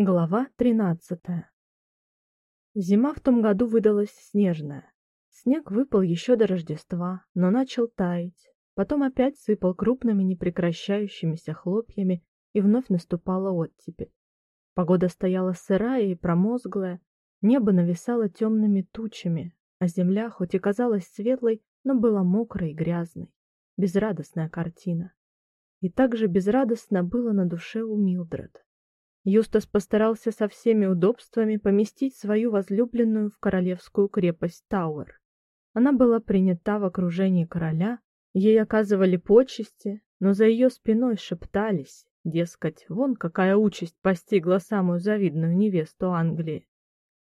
Глава 13. Зима в том году выдалась снежная. Снег выпал еще до Рождества, но начал таять. Потом опять сыпал крупными непрекращающимися хлопьями, и вновь наступала оттепель. Погода стояла сырая и промозглая, небо нависало темными тучами, а земля, хоть и казалась светлой, но была мокрой и грязной. Безрадостная картина. И также безрадостно было на душе у Милдред. Юстас постарался со всеми удобствами поместить свою возлюбленную в королевскую крепость Тауэр. Она была принята в окружении короля, ей оказывали почести, но за ее спиной шептались, дескать, вон какая участь постигла самую завидную невесту Англии.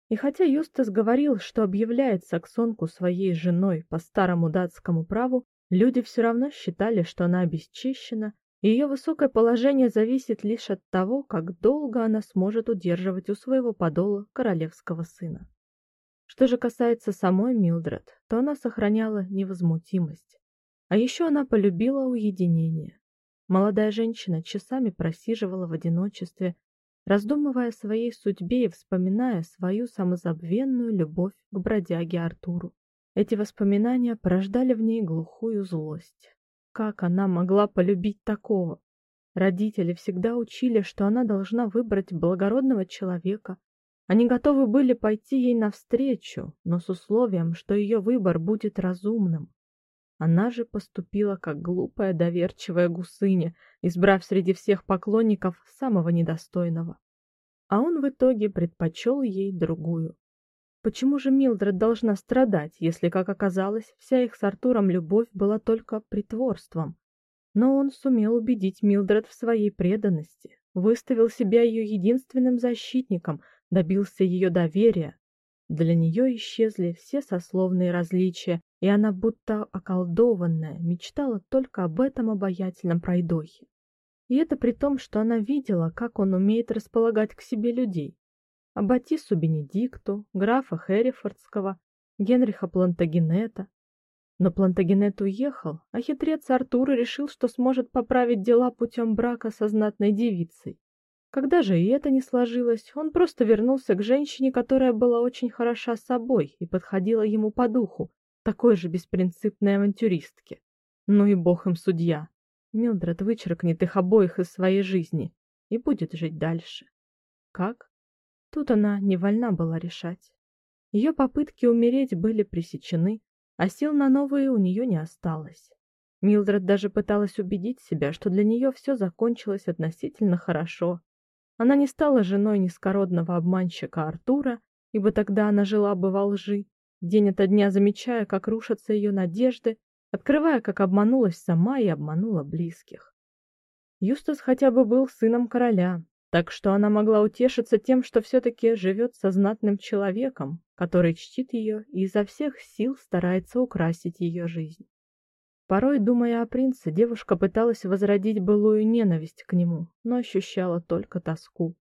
И хотя Юстас говорил, что объявляет саксонку своей женой по старому датскому праву, люди все равно считали, что она обесчищена ее высокое положение зависит лишь от того, как долго она сможет удерживать у своего подола королевского сына. Что же касается самой Милдред, то она сохраняла невозмутимость. А еще она полюбила уединение. Молодая женщина часами просиживала в одиночестве, раздумывая о своей судьбе и вспоминая свою самозабвенную любовь к бродяге Артуру. Эти воспоминания порождали в ней глухую злость. Как она могла полюбить такого? Родители всегда учили, что она должна выбрать благородного человека. Они готовы были пойти ей навстречу, но с условием, что ее выбор будет разумным. Она же поступила как глупая доверчивая гусыня, избрав среди всех поклонников самого недостойного. А он в итоге предпочел ей другую. Почему же Милдред должна страдать, если, как оказалось, вся их с Артуром любовь была только притворством? Но он сумел убедить Милдред в своей преданности, выставил себя ее единственным защитником, добился ее доверия. Для нее исчезли все сословные различия, и она будто околдованная мечтала только об этом обаятельном пройдохе. И это при том, что она видела, как он умеет располагать к себе людей, Аббатису Бенедикту, графа Херрифордского, Генриха Плантагенета. Но Плантагенет уехал, а хитрец Артур решил, что сможет поправить дела путем брака со знатной девицей. Когда же и это не сложилось, он просто вернулся к женщине, которая была очень хороша собой и подходила ему по духу, такой же беспринципной авантюристке. Ну и бог им судья. Милдред вычеркнет их обоих из своей жизни и будет жить дальше. Как? Тут она не вольна была решать. Ее попытки умереть были пресечены, а сил на новые у нее не осталось. Милдред даже пыталась убедить себя, что для нее все закончилось относительно хорошо. Она не стала женой низкородного обманщика Артура, ибо тогда она жила бы во лжи, день ото дня замечая, как рушатся ее надежды, открывая, как обманулась сама и обманула близких. Юстас хотя бы был сыном короля, так что она могла утешиться тем, что все-таки живет со знатным человеком, который чтит ее и изо всех сил старается украсить ее жизнь. Порой, думая о принце, девушка пыталась возродить былую ненависть к нему, но ощущала только тоску.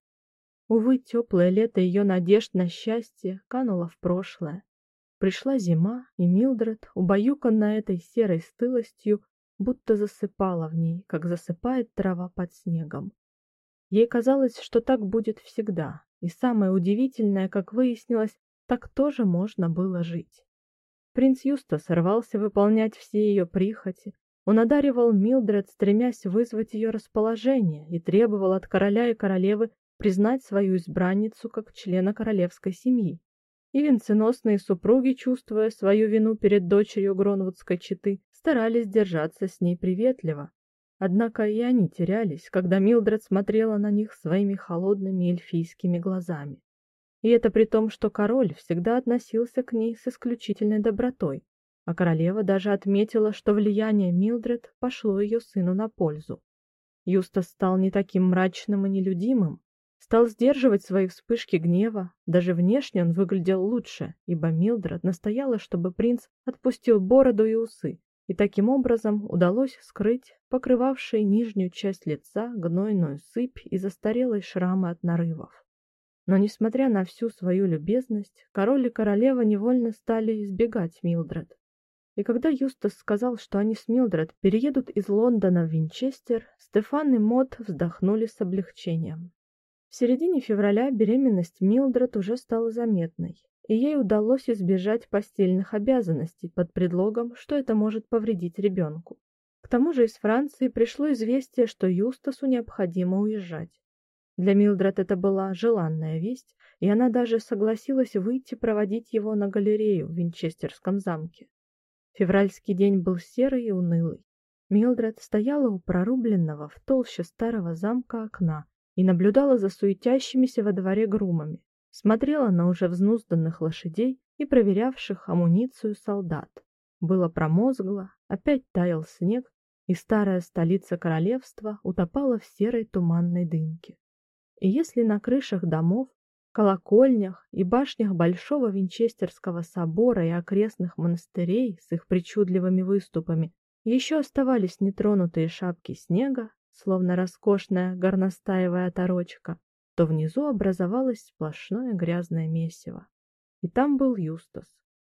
Увы, теплое лето ее надежд на счастье кануло в прошлое. Пришла зима, и Милдред, убаюканная этой серой стылостью, будто засыпала в ней, как засыпает трава под снегом. Ей казалось, что так будет всегда, и самое удивительное, как выяснилось, так тоже можно было жить. Принц Юстас рвался выполнять все ее прихоти. Он одаривал Милдред, стремясь вызвать ее расположение, и требовал от короля и королевы признать свою избранницу как члена королевской семьи. И венценосные супруги, чувствуя свою вину перед дочерью Гронвудской четы, старались держаться с ней приветливо, Однако и они терялись, когда Милдред смотрела на них своими холодными эльфийскими глазами. И это при том, что король всегда относился к ней с исключительной добротой, а королева даже отметила, что влияние Милдред пошло ее сыну на пользу. Юстас стал не таким мрачным и нелюдимым, стал сдерживать свои вспышки гнева, даже внешне он выглядел лучше, ибо Милдред настояла, чтобы принц отпустил бороду и усы, и таким образом удалось скрыть покрывавшей нижнюю часть лица гнойную сыпь и застарелые шрамы от нарывов. Но несмотря на всю свою любезность, король и королева невольно стали избегать Милдред. И когда Юстас сказал, что они с Милдред переедут из Лондона в Винчестер, Стефан и Мод вздохнули с облегчением. В середине февраля беременность Милдред уже стала заметной, и ей удалось избежать постельных обязанностей под предлогом, что это может повредить ребенку. К тому же из Франции пришло известие, что Юстасу необходимо уезжать. Для Милдред это была желанная весть, и она даже согласилась выйти проводить его на галерею в Винчестерском замке. Февральский день был серый и унылый. Милдред стояла у прорубленного в толще старого замка окна и наблюдала за суетящимися во дворе грумами, смотрела на уже взнузданных лошадей и проверявших амуницию солдат. Было промозгло, опять таял снег, и старая столица королевства утопала в серой туманной дымке. И если на крышах домов, колокольнях и башнях Большого Винчестерского собора и окрестных монастырей с их причудливыми выступами еще оставались нетронутые шапки снега, словно роскошная горностаевая оторочка, то внизу образовалось сплошное грязное месиво. И там был Юстас.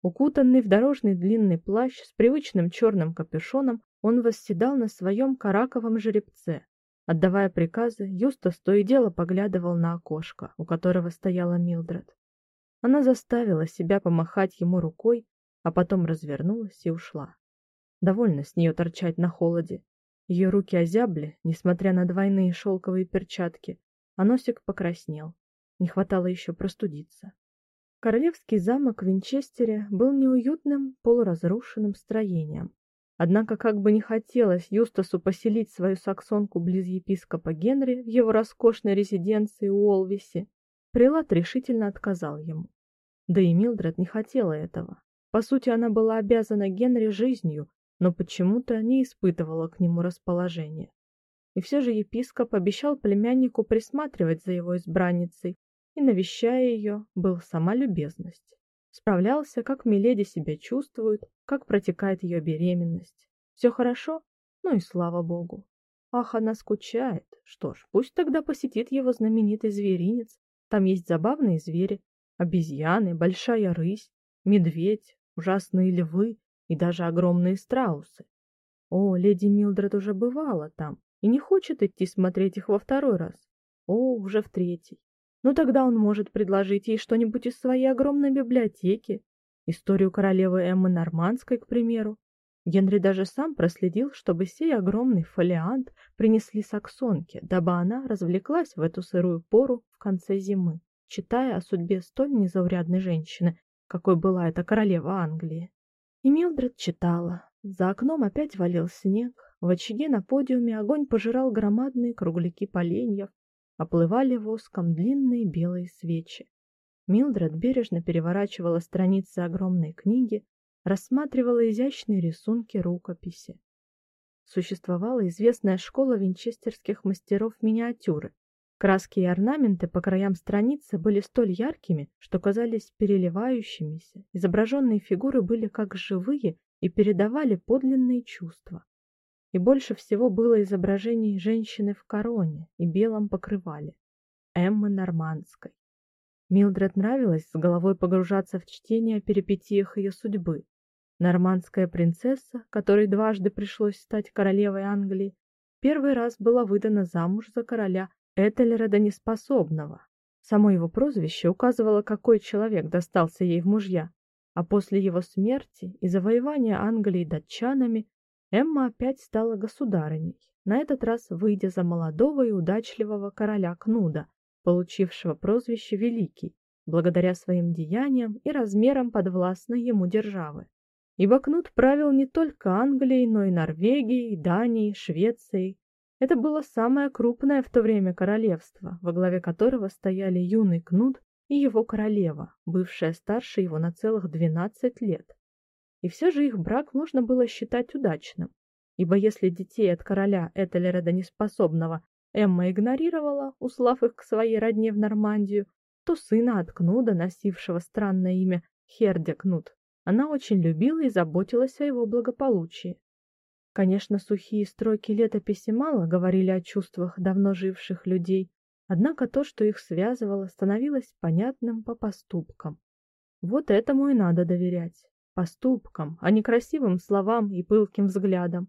Укутанный в дорожный длинный плащ с привычным черным капюшоном, он восседал на своем караковом жеребце, Отдавая приказы, Юстас то и дело поглядывал на окошко, у которого стояла Милдред. Она заставила себя помахать ему рукой, а потом развернулась и ушла. Довольно с нее торчать на холоде. Ее руки озябли, несмотря на двойные шелковые перчатки, а носик покраснел. Не хватало еще простудиться. Королевский замок в Винчестере был неуютным, полуразрушенным строением, Однако, как бы не хотелось Юстасу поселить свою саксонку близ епископа Генри в его роскошной резиденции у Олвисе, прилад решительно отказал ему. Да и Милдред не хотела этого. По сути, она была обязана Генри жизнью, но почему-то не испытывала к нему расположения. И все же епископ обещал племяннику присматривать за его избранницей, и навещая ее, был сама любезность. Справлялся, как Миледи себя чувствует, как протекает ее беременность. Все хорошо? Ну и слава богу. Ах, она скучает. Что ж, пусть тогда посетит его знаменитый зверинец. Там есть забавные звери: обезьяны, большая рысь, медведь, ужасные львы и даже огромные страусы. О, леди Милдред уже бывала там и не хочет идти смотреть их во второй раз. О, уже в третий. Ну тогда он может предложить ей что-нибудь из своей огромной библиотеки, историю королевы Эммы Нормандской, к примеру. Генри даже сам проследил, чтобы сей огромный фолиант принесли саксонке, дабы она развлеклась в эту сырую пору в конце зимы, читая о судьбе столь незаурядной женщины, какой была эта королева Англии. И Милдред читала. За окном опять валил снег, в очаге на подиуме огонь пожирал громадные кругляки поленьев, оплывали воском длинные белые свечи. Милдред бережно переворачивала страницы огромной книги, рассматривала изящные рисунки рукописи. Существовала известная школа винчестерских мастеров миниатюры. Краски и орнаменты по краям страницы были столь яркими, что казались переливающимися. Изображенные фигуры были как живые и передавали подлинные чувства и больше всего было изображений женщины в короне и белом покрывале Эммы Нормандской. Милдред нравилось с головой погружаться в чтение о перипетиях ее судьбы. Нормандская принцесса, которой дважды пришлось стать королевой Англии, первый раз была выдана замуж за короля Этельреда неспособного. Само его прозвище указывало, какой человек достался ей в мужья, а после его смерти и завоевания Англии датчанами Эмма опять стала государыней, на этот раз выйдя за молодого и удачливого короля Кнуда, получившего прозвище Великий, благодаря своим деяниям и размерам подвластной ему державы. Ибо Кнут правил не только Англией, но и Норвегией, Данией, Швецией. Это было самое крупное в то время королевство, во главе которого стояли юный Кнут и его королева, бывшая старше его на целых 12 лет. И все же их брак можно было считать удачным, ибо если детей от короля Этельреда неспособного Эмма игнорировала, услав их к своей родне в Нормандию, то сына от Кнуда, носившего странное имя Херде Кнут, она очень любила и заботилась о его благополучии. Конечно, сухие строки летописи мало говорили о чувствах давно живших людей, однако то, что их связывало, становилось понятным по поступкам. Вот этому и надо доверять поступкам, а не красивым словам и пылким взглядам.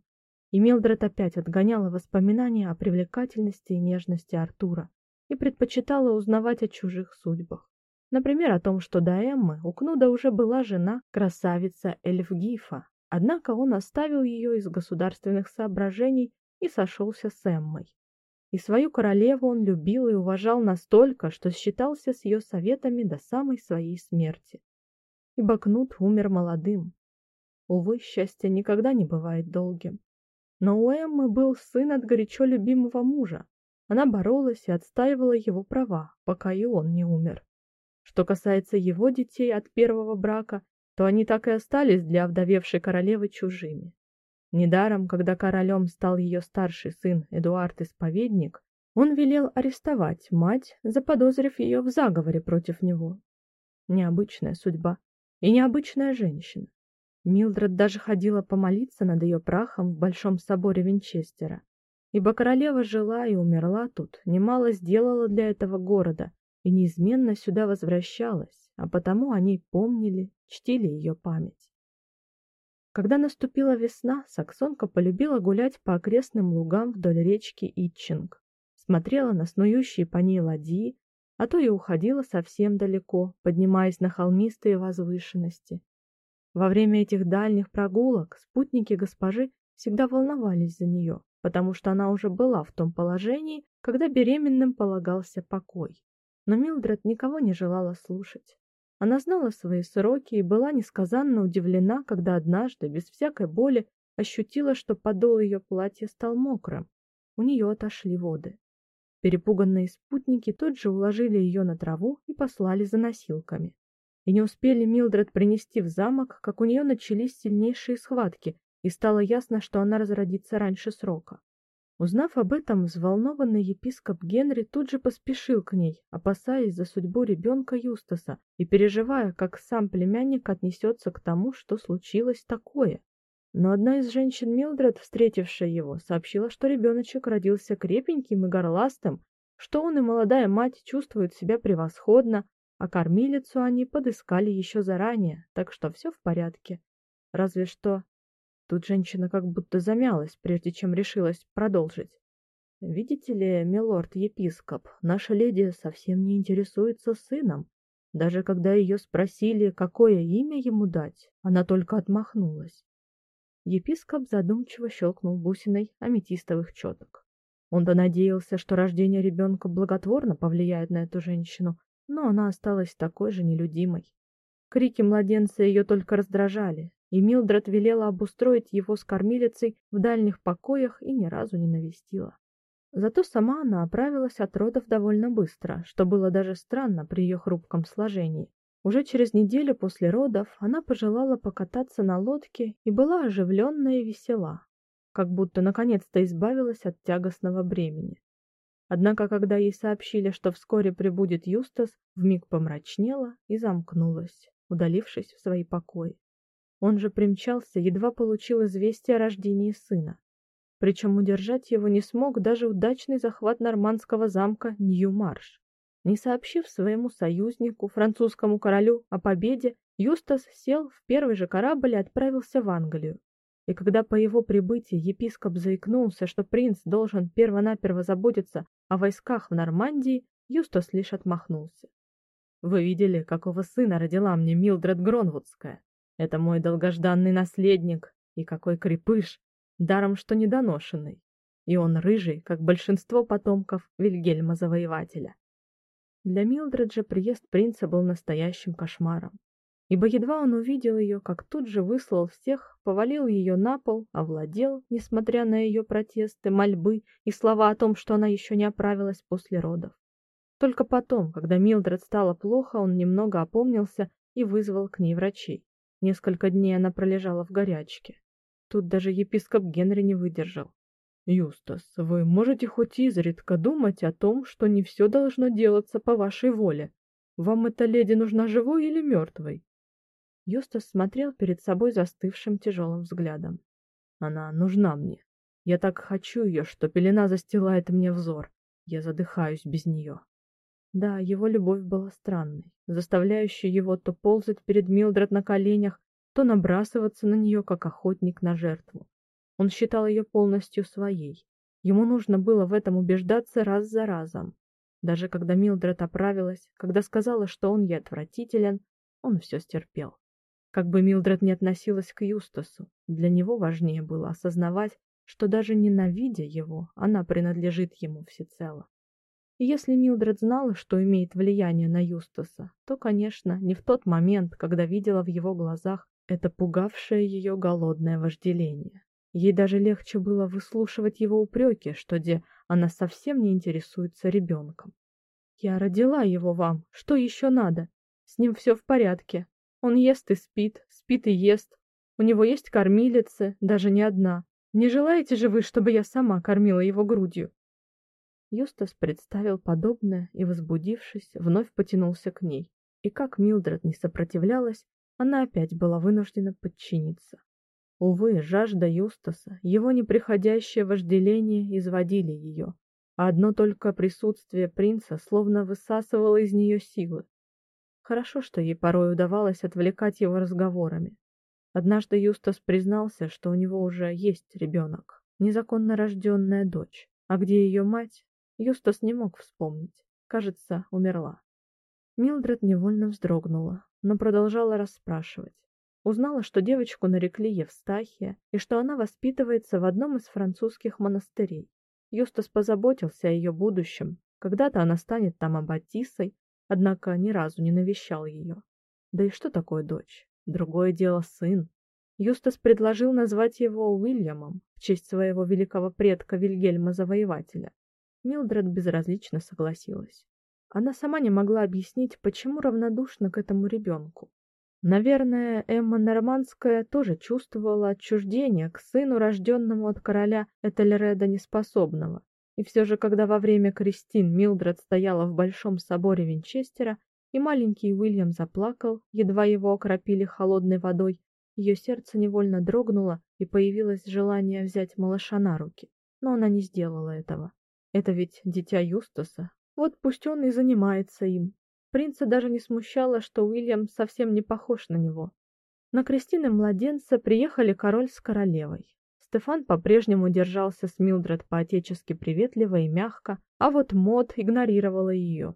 И Милдред опять отгоняла воспоминания о привлекательности и нежности Артура и предпочитала узнавать о чужих судьбах. Например, о том, что до Эммы у Кнуда уже была жена, красавица Эльфгифа, однако он оставил ее из государственных соображений и сошелся с Эммой. И свою королеву он любил и уважал настолько, что считался с ее советами до самой своей смерти. Ибо Кнут умер молодым. Увы, счастье никогда не бывает долгим. Но у Эммы был сын от горячо любимого мужа. Она боролась и отстаивала его права, пока и он не умер. Что касается его детей от первого брака, то они так и остались для овдовевшей королевы чужими. Недаром, когда королем стал ее старший сын Эдуард Исповедник, он велел арестовать мать, заподозрив ее в заговоре против него. Необычная судьба и необычная женщина. Милдред даже ходила помолиться над ее прахом в большом соборе Винчестера, ибо королева жила и умерла тут, немало сделала для этого города и неизменно сюда возвращалась, а потому они помнили, чтили ее память. Когда наступила весна, саксонка полюбила гулять по окрестным лугам вдоль речки Итчинг, смотрела на снующие по ней ладьи, а то и уходила совсем далеко, поднимаясь на холмистые возвышенности. Во время этих дальних прогулок спутники госпожи всегда волновались за нее, потому что она уже была в том положении, когда беременным полагался покой. Но Милдред никого не желала слушать. Она знала свои сроки и была несказанно удивлена, когда однажды, без всякой боли, ощутила, что подол ее платья стал мокрым. У нее отошли воды. Перепуганные спутники тут же уложили ее на траву и послали за носилками. И не успели Милдред принести в замок, как у нее начались сильнейшие схватки, и стало ясно, что она разродится раньше срока. Узнав об этом, взволнованный епископ Генри тут же поспешил к ней, опасаясь за судьбу ребенка Юстаса и переживая, как сам племянник отнесется к тому, что случилось такое. Но одна из женщин Милдред, встретившая его, сообщила, что ребеночек родился крепеньким и горластым, что он и молодая мать чувствуют себя превосходно, а кормилицу они подыскали еще заранее, так что все в порядке. Разве что Тут женщина как будто замялась, прежде чем решилась продолжить. Видите ли, милорд-епископ, наша леди совсем не интересуется сыном. Даже когда ее спросили, какое имя ему дать, она только отмахнулась. Епископ задумчиво щелкнул бусиной аметистовых четок. Он-то надеялся, что рождение ребенка благотворно повлияет на эту женщину, но она осталась такой же нелюдимой. Крики младенца ее только раздражали, и Милдред велела обустроить его с кормилицей в дальних покоях и ни разу не навестила. Зато сама она оправилась от родов довольно быстро, что было даже странно при ее хрупком сложении. Уже через неделю после родов она пожелала покататься на лодке и была оживленная и весела, как будто наконец-то избавилась от тягостного бремени. Однако, когда ей сообщили, что вскоре прибудет Юстас, вмиг помрачнела и замкнулась, удалившись в свои покои. Он же примчался, едва получил известие о рождении сына. Причем удержать его не смог даже удачный захват нормандского замка Нью-Марш. Не сообщив своему союзнику, французскому королю, о победе, Юстас сел в первый же корабль и отправился в Англию. И когда по его прибытии епископ заикнулся, что принц должен первонаперво заботиться о войсках в Нормандии, Юстас лишь отмахнулся. Вы видели, какого сына родила мне Милдред Гронвудская? Это мой долгожданный наследник, и какой крепыш, даром что недоношенный. И он рыжий, как большинство потомков Вильгельма Завоевателя. Для Милдред же приезд принца был настоящим кошмаром, ибо едва он увидел ее, как тут же выслал всех, повалил ее на пол, овладел, несмотря на ее протесты, мольбы и слова о том, что она еще не оправилась после родов. Только потом, когда Милдред стало плохо, он немного опомнился и вызвал к ней врачей. Несколько дней она пролежала в горячке. Тут даже епископ Генри не выдержал. Юстас, вы можете хоть изредка думать о том, что не все должно делаться по вашей воле. Вам эта леди нужна живой или мертвой?» Юстас смотрел перед собой застывшим тяжелым взглядом. Она нужна мне. Я так хочу ее, что пелена застилает мне взор. Я задыхаюсь без нее. Да, его любовь была странной, заставляющей его то ползать перед Милдред на коленях, то набрасываться на нее, как охотник на жертву. Он считал ее полностью своей. Ему нужно было в этом убеждаться раз за разом. Даже когда Милдред оправилась, когда сказала, что он ей отвратителен, он все стерпел. Как бы Милдред ни относилась к Юстасу, для него важнее было осознавать, что даже ненавидя его, она принадлежит ему всецело. И если Милдред знала, что имеет влияние на Юстаса, то, конечно, не в тот момент, когда видела в его глазах это пугавшее ее голодное вожделение. Ей даже легче было выслушивать его упреки, что где она совсем не интересуется ребенком. Я родила его вам. Что еще надо? С ним все в порядке. Он ест и спит, спит и ест. У него есть кормилица, даже не одна. Не желаете же вы, чтобы я сама кормила его грудью? Юстас представил подобное и, возбудившись, вновь потянулся к ней. И как Милдред не сопротивлялась, она опять была вынуждена подчиниться. Увы, жажда Юстаса, его неприходящее вожделение изводили ее, а одно только присутствие принца словно высасывало из нее силы. Хорошо, что ей порой удавалось отвлекать его разговорами. Однажды Юстас признался, что у него уже есть ребенок, незаконно рожденная дочь, а где ее мать, Юстас не мог вспомнить. Кажется, умерла. Милдред невольно вздрогнула, но продолжала расспрашивать. Узнала, что девочку нарекли Евстахия и что она воспитывается в одном из французских монастырей. Юстас позаботился о ее будущем. Когда-то она станет там аббатисой, однако ни разу не навещал ее. Да и что такое дочь? Другое дело сын. Юстас предложил назвать его Уильямом в честь своего великого предка Вильгельма Завоевателя. Милдред безразлично согласилась. Она сама не могла объяснить, почему равнодушна к этому ребенку. Наверное, Эмма Нормандская тоже чувствовала отчуждение к сыну, рожденному от короля Этельреда неспособного. И все же, когда во время крестин Милдред стояла в большом соборе Винчестера, и маленький Уильям заплакал, едва его окропили холодной водой, ее сердце невольно дрогнуло, и появилось желание взять малыша на руки. Но она не сделала этого. Это ведь дитя Юстаса. Вот пусть он и занимается им. Принца даже не смущало, что Уильям совсем не похож на него. На крестины младенца приехали король с королевой. Стефан по-прежнему держался с Милдред по-отечески приветливо и мягко, а вот Мод игнорировала ее.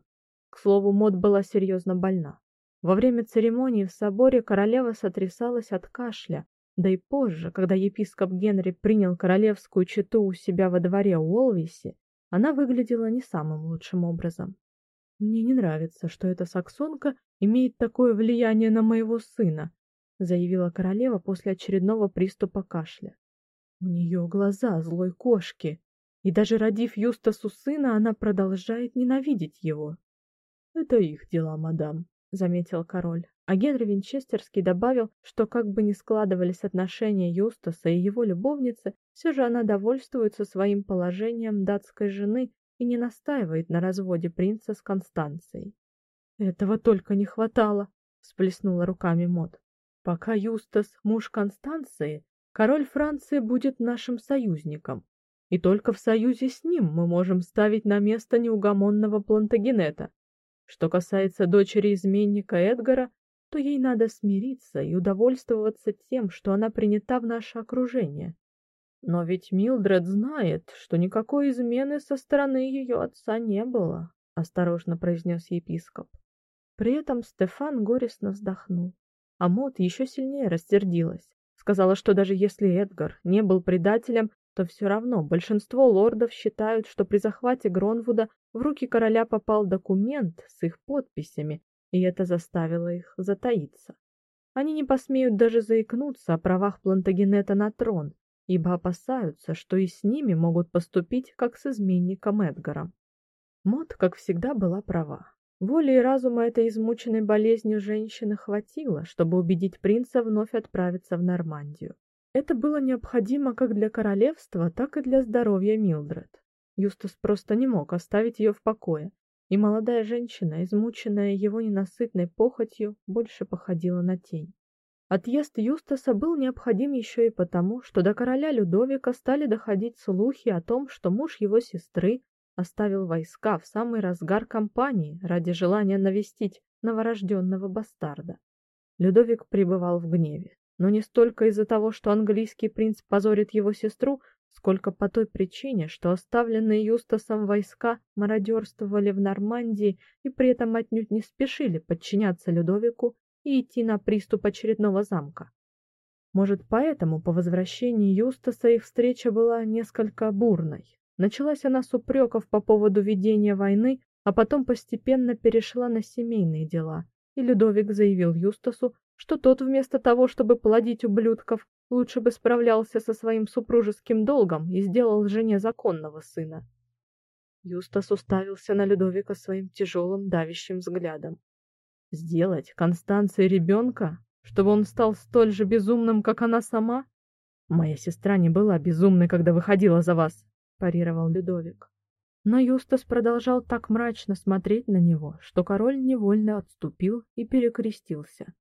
К слову, Мод была серьезно больна. Во время церемонии в соборе королева сотрясалась от кашля, да и позже, когда епископ Генри принял королевскую чету у себя во дворе Уолвисе, она выглядела не самым лучшим образом. Мне не нравится, что эта саксонка имеет такое влияние на моего сына, заявила королева после очередного приступа кашля. У нее глаза злой кошки, и даже родив Юстасу сына, она продолжает ненавидеть его. Это их дела, мадам, заметил король. А Генри Винчестерский добавил, что как бы ни складывались отношения Юстаса и его любовницы, все же она довольствуется своим положением датской жены и не настаивает на разводе принца с Констанцией. Этого только не хватало, всплеснула руками Мод. Пока Юстас муж Констанции, Король Франции будет нашим союзником, и только в союзе с ним мы можем ставить на место неугомонного Плантагенета. Что касается дочери изменника Эдгара, то ей надо смириться и удовольствоваться тем, что она принята в наше окружение. Но ведь Милдред знает, что никакой измены со стороны ее отца не было, осторожно произнес епископ. При этом Стефан горестно вздохнул, а Мот еще сильнее рассердилась. Сказала, что даже если Эдгар не был предателем, то все равно большинство лордов считают, что при захвате Гронвуда в руки короля попал документ с их подписями, и это заставило их затаиться. Они не посмеют даже заикнуться о правах Плантагенета на трон, ибо опасаются, что и с ними могут поступить, как с изменником Эдгаром. Мод, как всегда, была права. Воли и разума этой измученной болезнью женщины хватило, чтобы убедить принца вновь отправиться в Нормандию. Это было необходимо как для королевства, так и для здоровья Милдред. Юстас просто не мог оставить ее в покое, и молодая женщина, измученная его ненасытной похотью, больше походила на тень. Отъезд Юстаса был необходим еще и потому, что до короля Людовика стали доходить слухи о том, что муж его сестры оставил войска в самый разгар кампании ради желания навестить новорожденного бастарда. Людовик пребывал в гневе, но не столько из-за того, что английский принц позорит его сестру, сколько по той причине, что оставленные Юстасом войска мародерствовали в Нормандии и при этом отнюдь не спешили подчиняться Людовику и идти на приступ очередного замка. Может, поэтому по возвращении Юстаса их встреча была несколько бурной. Началась она с упреков по поводу ведения войны, а потом постепенно перешла на семейные дела. И Людовик заявил Юстасу, что тот вместо того, чтобы плодить ублюдков, лучше бы справлялся со своим супружеским долгом и сделал жене законного сына. Юстас уставился на Людовика своим тяжелым давящим взглядом. Сделать Констанции ребенка, чтобы он стал столь же безумным, как она сама? Моя сестра не была безумной, когда выходила за вас, парировал Людовик. Но Юстас продолжал так мрачно смотреть на него, что король невольно отступил и перекрестился.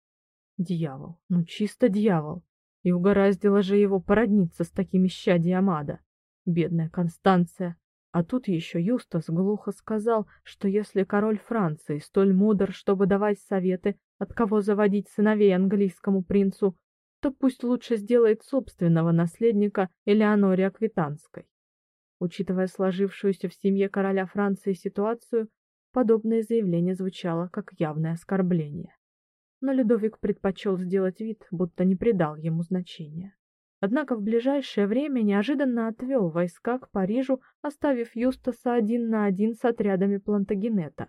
Дьявол, ну чисто дьявол. И угораздило же его породниться с такими исчадьями ада. Бедная Констанция. А тут еще Юстас глухо сказал, что если король Франции столь мудр, чтобы давать советы, от кого заводить сыновей английскому принцу, то пусть лучше сделает собственного наследника Элеоноре Аквитанской. Учитывая сложившуюся в семье короля Франции ситуацию, подобное заявление звучало как явное оскорбление. Но Людовик предпочел сделать вид, будто не придал ему значения. Однако в ближайшее время неожиданно отвел войска к Парижу, оставив Юстаса один на один с отрядами Плантагенета.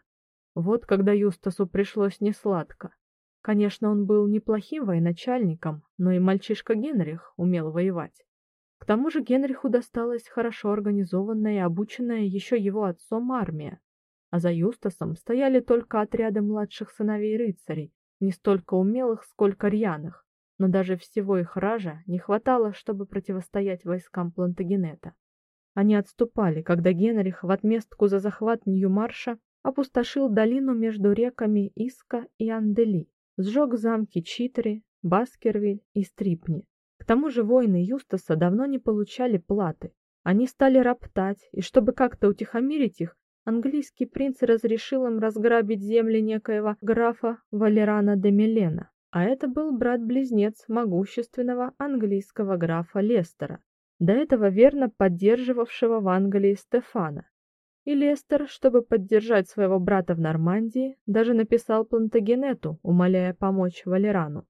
Вот когда Юстасу пришлось несладко. Конечно, он был неплохим военачальником, но и мальчишка Генрих умел воевать. К тому же Генриху досталась хорошо организованная и обученная еще его отцом армия, а за Юстасом стояли только отряды младших сыновей рыцарей, не столько умелых, сколько рьяных, но даже всего их ража не хватало, чтобы противостоять войскам Плантагенета. Они отступали, когда Генрих в отместку за захват Нью-Марша опустошил долину между реками Иска и Андели, сжег замки Читри, Баскервиль и Стрипни. К тому же воины Юстаса давно не получали платы. Они стали роптать, и чтобы как-то утихомирить их, английский принц разрешил им разграбить земли некоего графа Валерана де Милена. А это был брат-близнец могущественного английского графа Лестера, до этого верно поддерживавшего в Англии Стефана. И Лестер, чтобы поддержать своего брата в Нормандии, даже написал Плантагенету, умоляя помочь Валерану.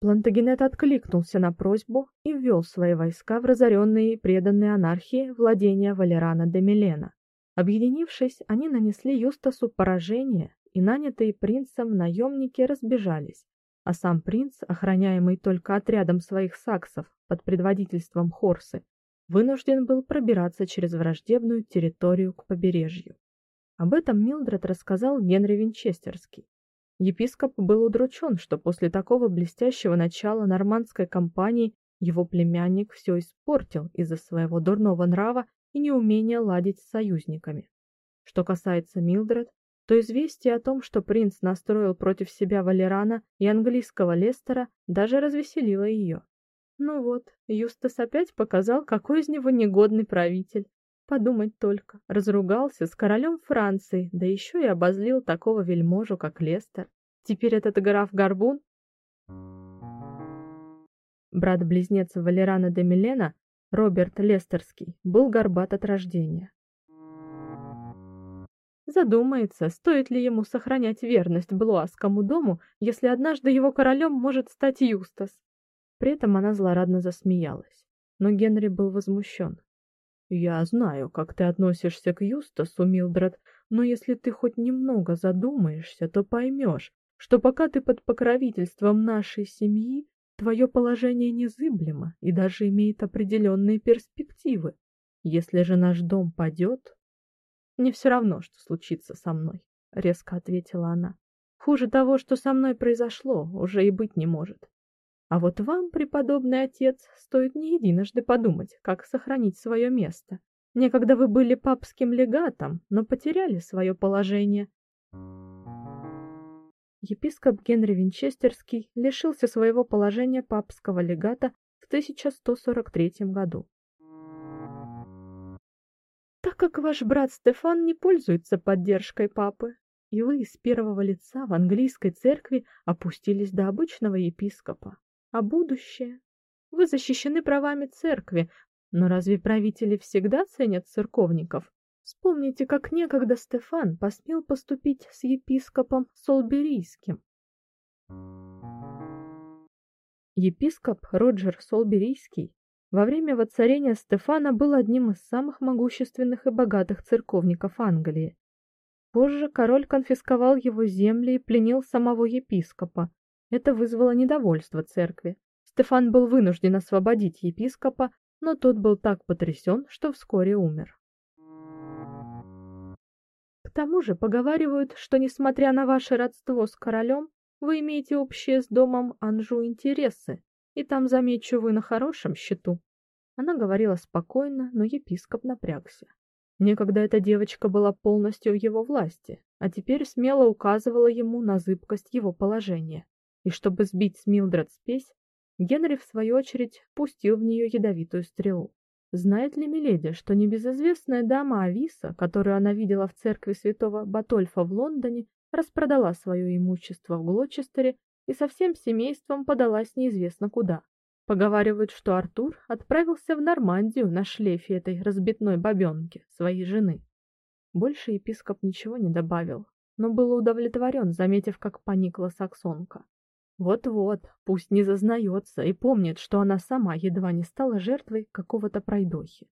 Плантагенет откликнулся на просьбу и ввел свои войска в разоренные и преданные анархии владения Валерана де Милена. Объединившись, они нанесли Юстасу поражение, и нанятые принцем наемники разбежались, а сам принц, охраняемый только отрядом своих саксов под предводительством Хорсы, вынужден был пробираться через враждебную территорию к побережью. Об этом Милдред рассказал Генри Винчестерский. Епископ был удручен, что после такого блестящего начала нормандской кампании его племянник все испортил из-за своего дурного нрава и неумения ладить с союзниками. Что касается Милдред, то известие о том, что принц настроил против себя Валерана и английского Лестера, даже развеселило ее. Ну вот, Юстас опять показал, какой из него негодный правитель. Подумать только, разругался с королем Франции, да еще и обозлил такого вельможу, как Лестер. Теперь этот граф Горбун Брат-близнец Валерана де Милена, Роберт Лестерский, был горбат от рождения. Задумается, стоит ли ему сохранять верность Блуаскому дому, если однажды его королем может стать Юстас. При этом она злорадно засмеялась, но Генри был возмущен. Я знаю, как ты относишься к Юстасу, Милдред, но если ты хоть немного задумаешься, то поймешь, что пока ты под покровительством нашей семьи, твое положение незыблемо и даже имеет определенные перспективы. Если же наш дом падет, мне все равно, что случится со мной, резко ответила она. Хуже того, что со мной произошло, уже и быть не может. А вот вам, преподобный отец, стоит не единожды подумать, как сохранить свое место. Некогда вы были папским легатом, но потеряли свое положение. Епископ Генри Винчестерский лишился своего положения папского легата в 1143 году. Как ваш брат Стефан не пользуется поддержкой папы, и вы из первого лица в английской церкви опустились до обычного епископа, а будущее. Вы защищены правами церкви, Но разве правители всегда ценят церковников? Вспомните, как некогда Стефан посмел поступить с епископом Солберийским. Епископ Роджер Солберийский во время воцарения Стефана был одним из самых могущественных и богатых церковников Англии. Позже король конфисковал его земли и пленил самого епископа. Это вызвало недовольство церкви. Стефан был вынужден освободить епископа, но тот был так потрясен, что вскоре умер. К тому же поговаривают, что несмотря на ваше родство с королем, вы имеете общие с домом Анжу интересы, и там, замечу, вы на хорошем счету. Она говорила спокойно, но епископ напрягся. Некогда эта девочка была полностью в его власти, а теперь смело указывала ему на зыбкость его положения. И чтобы сбить с Милдред спесь, Генри в свою очередь пустил в нее ядовитую стрелу. Знает ли миледи, что небезызвестная дама Ависа, которую она видела в церкви святого Батольфа в Лондоне, распродала свое имущество в Глочестере и со всем семейством подалась неизвестно куда. Поговаривают, что Артур отправился в Нормандию на шлейфе этой разбитной бабенки, своей жены. Больше епископ ничего не добавил, но был удовлетворен, заметив, как поникла саксонка. Вот-вот, пусть не зазнается и помнит, что она сама едва не стала жертвой какого-то пройдохи.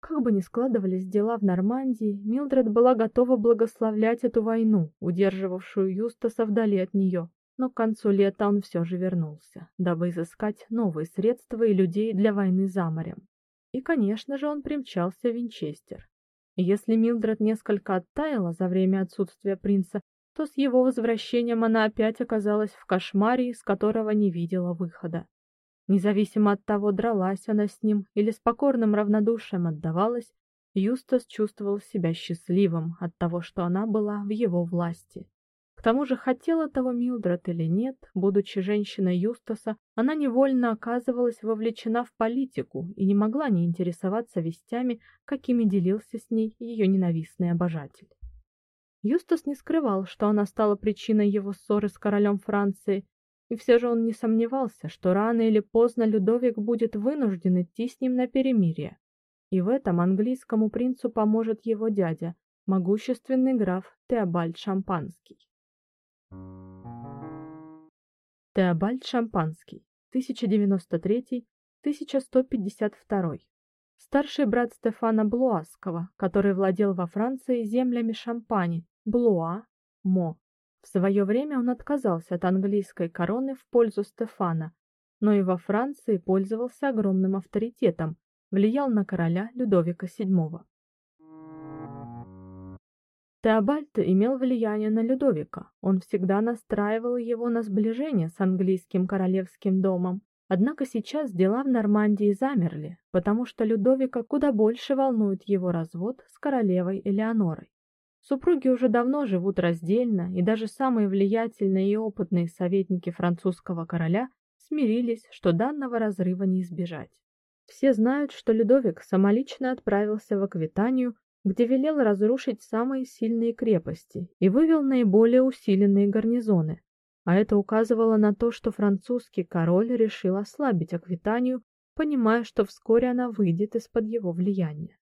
Как бы ни складывались дела в Нормандии, Милдред была готова благословлять эту войну, удерживавшую Юстаса вдали от нее, но к концу лета он все же вернулся, дабы изыскать новые средства и людей для войны за морем. И, конечно же, он примчался в Винчестер. Если Милдред несколько оттаяла за время отсутствия принца, то с его возвращением она опять оказалась в кошмаре, из которого не видела выхода. Независимо от того, дралась она с ним или с покорным равнодушием отдавалась, Юстас чувствовал себя счастливым от того, что она была в его власти. К тому же, хотела того Милдред или нет, будучи женщиной Юстаса, она невольно оказывалась вовлечена в политику и не могла не интересоваться вестями, какими делился с ней ее ненавистный обожатель. Юстас не скрывал, что она стала причиной его ссоры с королем Франции, и все же он не сомневался, что рано или поздно Людовик будет вынужден идти с ним на перемирие. И в этом английскому принцу поможет его дядя, могущественный граф Теобальд Шампанский. Теобальд Шампанский, 1093-1152. Старший брат Стефана Блуаского, который владел во Франции землями Шампани, Блуа, Мо. В свое время он отказался от английской короны в пользу Стефана, но и во Франции пользовался огромным авторитетом, влиял на короля Людовика VII. Теобальд имел влияние на Людовика. Он всегда настраивал его на сближение с английским королевским домом. Однако сейчас дела в Нормандии замерли, потому что Людовика куда больше волнует его развод с королевой Элеонорой. Супруги уже давно живут раздельно, и даже самые влиятельные и опытные советники французского короля смирились, что данного разрыва не избежать. Все знают, что Людовик самолично отправился в Аквитанию где велел разрушить самые сильные крепости и вывел наиболее усиленные гарнизоны. А это указывало на то, что французский король решил ослабить Аквитанию, понимая, что вскоре она выйдет из-под его влияния.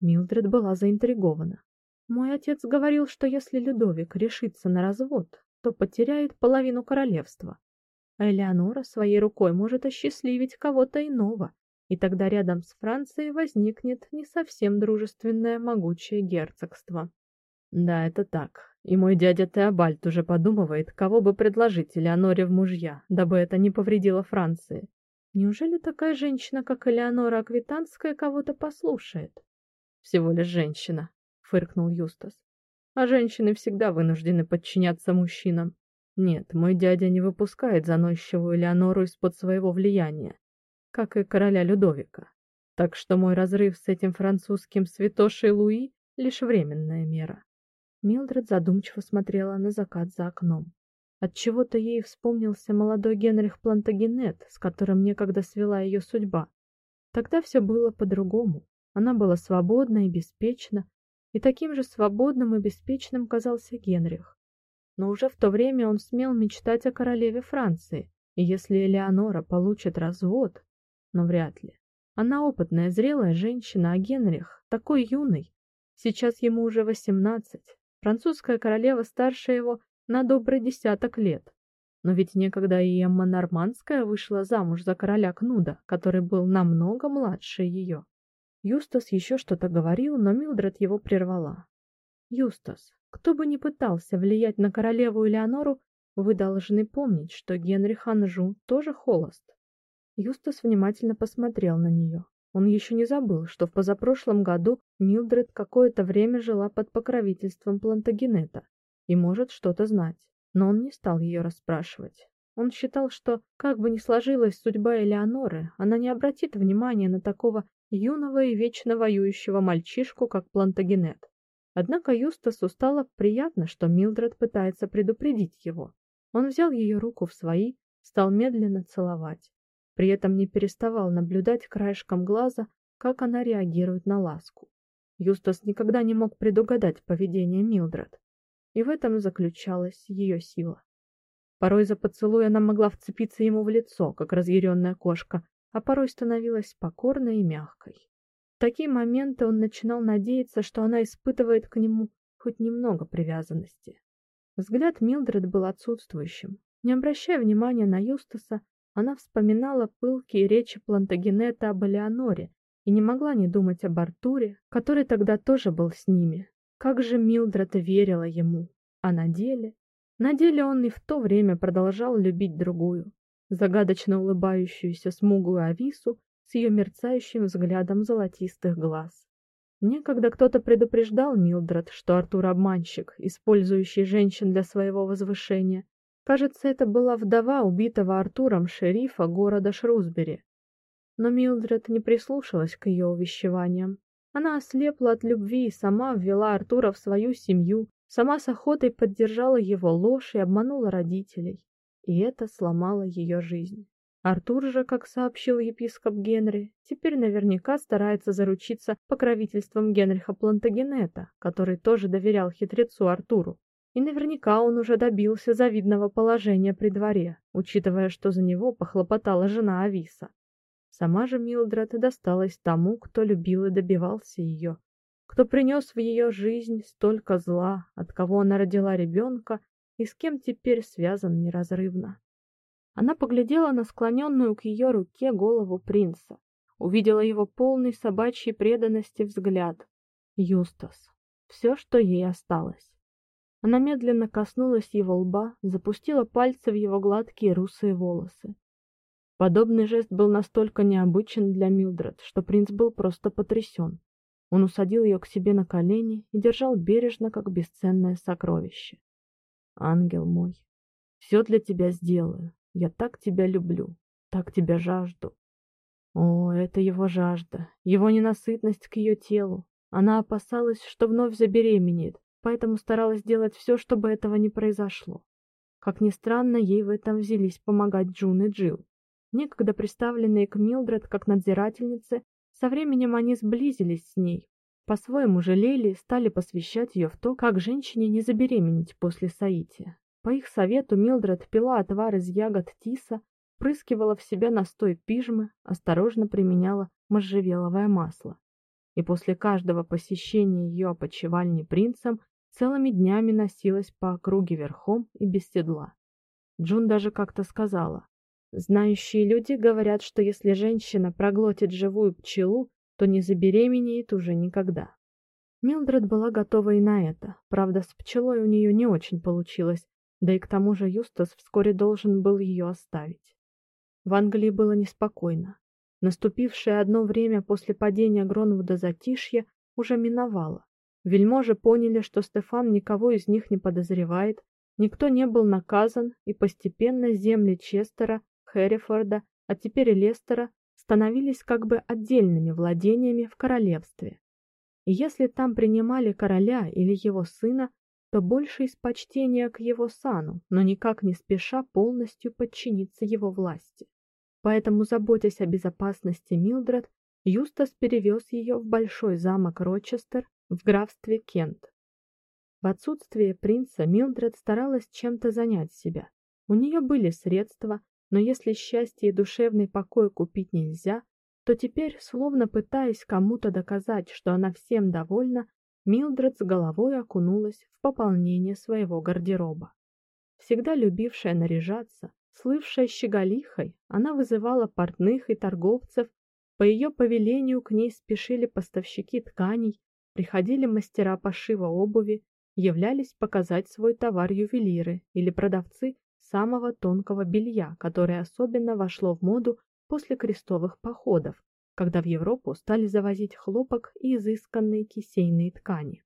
Милдред была заинтригована. Мой отец говорил, что если Людовик решится на развод, то потеряет половину королевства. А Элеонора своей рукой может осчастливить кого-то иного, и тогда рядом с Францией возникнет не совсем дружественное могучее герцогство. Да, это так. И мой дядя Теобальд уже подумывает, кого бы предложить Элеоноре в мужья, дабы это не повредило Франции. Неужели такая женщина, как Элеонора Аквитанская, кого-то послушает? Всего лишь женщина, фыркнул Юстас. А женщины всегда вынуждены подчиняться мужчинам. Нет, мой дядя не выпускает заносчивую Элеонору из-под своего влияния как и короля Людовика. Так что мой разрыв с этим французским святошей Луи лишь временная мера. Милдред задумчиво смотрела на закат за окном. От чего-то ей вспомнился молодой Генрих Плантагенет, с которым некогда свела ее судьба. Тогда все было по-другому. Она была свободна и беспечна, и таким же свободным и беспечным казался Генрих. Но уже в то время он смел мечтать о королеве Франции, и если Элеонора получит развод, но вряд ли. Она опытная, зрелая женщина, а Генрих такой юный. Сейчас ему уже восемнадцать. Французская королева старше его на добрый десяток лет. Но ведь некогда и Эмма Нормандская вышла замуж за короля Кнуда, который был намного младше ее. Юстас еще что-то говорил, но Милдред его прервала. Юстас, кто бы ни пытался влиять на королеву Элеонору, вы должны помнить, что Генрих Анжу тоже холост. Юстас внимательно посмотрел на нее. Он еще не забыл, что в позапрошлом году Милдред какое-то время жила под покровительством Плантагенета и может что-то знать. Но он не стал ее расспрашивать. Он считал, что, как бы ни сложилась судьба Элеоноры, она не обратит внимания на такого юного и вечно воюющего мальчишку, как Плантагенет. Однако Юстасу стало приятно, что Милдред пытается предупредить его. Он взял ее руку в свои, стал медленно целовать. При этом не переставал наблюдать краешком глаза, как она реагирует на ласку. Юстас никогда не мог предугадать поведение Милдред, и в этом заключалась ее сила. Порой за поцелуй она могла вцепиться ему в лицо, как разъяренная кошка, а порой становилась покорной и мягкой. В такие моменты он начинал надеяться, что она испытывает к нему хоть немного привязанности. Взгляд Милдред был отсутствующим. Не обращая внимания на Юстаса, она вспоминала пылкие речи Плантагенета об Элеоноре и не могла не думать об Артуре, который тогда тоже был с ними. Как же Милдред верила ему. А на деле? На деле он и в то время продолжал любить другую, загадочно улыбающуюся смуглую Авису с ее мерцающим взглядом золотистых глаз. Некогда кто-то предупреждал Милдред, что Артур обманщик, использующий женщин для своего возвышения, Кажется, это была вдова убитого Артуром шерифа города Шрусбери. Но Милдред не прислушалась к ее увещеваниям. Она ослепла от любви и сама ввела Артура в свою семью, сама с охотой поддержала его ложь и обманула родителей. И это сломало ее жизнь. Артур же, как сообщил епископ Генри, теперь наверняка старается заручиться покровительством Генриха Плантагенета, который тоже доверял хитрецу Артуру. И наверняка он уже добился завидного положения при дворе, учитывая, что за него похлопотала жена Ависа. Сама же Милдред досталась тому, кто любил и добивался ее, кто принес в ее жизнь столько зла, от кого она родила ребенка и с кем теперь связан неразрывно. Она поглядела на склоненную к ее руке голову принца, увидела его полный собачьей преданности взгляд. Юстас. Все, что ей осталось. Она медленно коснулась его лба, запустила пальцы в его гладкие русые волосы. Подобный жест был настолько необычен для Милдред, что принц был просто потрясен. Он усадил ее к себе на колени и держал бережно, как бесценное сокровище. Ангел мой, все для тебя сделаю. Я так тебя люблю, так тебя жажду. О, это его жажда, его ненасытность к ее телу. Она опасалась, что вновь забеременеет, поэтому старалась делать все, чтобы этого не произошло. Как ни странно, ей в этом взялись помогать Джун и Джилл. Некогда представленные к Милдред как надзирательницы, со временем они сблизились с ней, по-своему жалели стали посвящать ее в то, как женщине не забеременеть после соития. По их совету Милдред пила отвар из ягод тиса, прыскивала в себя настой пижмы, осторожно применяла можжевеловое масло. И после каждого посещения ее опочивальни принцем целыми днями носилась по округе верхом и без седла. Джун даже как-то сказала: "Знающие люди говорят, что если женщина проглотит живую пчелу, то не забеременеет уже никогда". Милдред была готова и на это. Правда, с пчелой у нее не очень получилось, да и к тому же Юстас вскоре должен был ее оставить. В Англии было неспокойно. Наступившее одно время после падения Гронвуда затишье уже миновало. Вельможи поняли, что Стефан никого из них не подозревает, никто не был наказан, и постепенно земли Честера, Хэррифорда, а теперь и Лестера становились как бы отдельными владениями в королевстве. И если там принимали короля или его сына, то больше из почтения к его сану, но никак не спеша полностью подчиниться его власти. Поэтому, заботясь о безопасности Милдред, Юстас перевез ее в большой замок Рочестер в графстве Кент. В отсутствие принца Милдред старалась чем-то занять себя. У нее были средства, но если счастье и душевный покой купить нельзя, то теперь, словно пытаясь кому-то доказать, что она всем довольна, Милдред с головой окунулась в пополнение своего гардероба. Всегда любившая наряжаться, слывшая щеголихой, она вызывала портных и торговцев, по ее повелению к ней спешили поставщики тканей, приходили мастера пошива обуви, являлись показать свой товар ювелиры или продавцы самого тонкого белья, которое особенно вошло в моду после крестовых походов, когда в Европу стали завозить хлопок и изысканные кисейные ткани.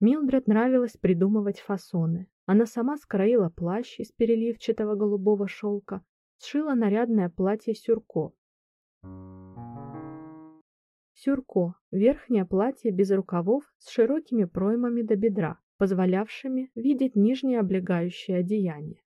Милдред нравилось придумывать фасоны. Она сама скроила плащ из переливчатого голубого шелка, сшила нарядное платье сюрко. Сюрко верхнее платье без рукавов с широкими проймами до бедра, позволявшими видеть нижнее облегающее одеяние.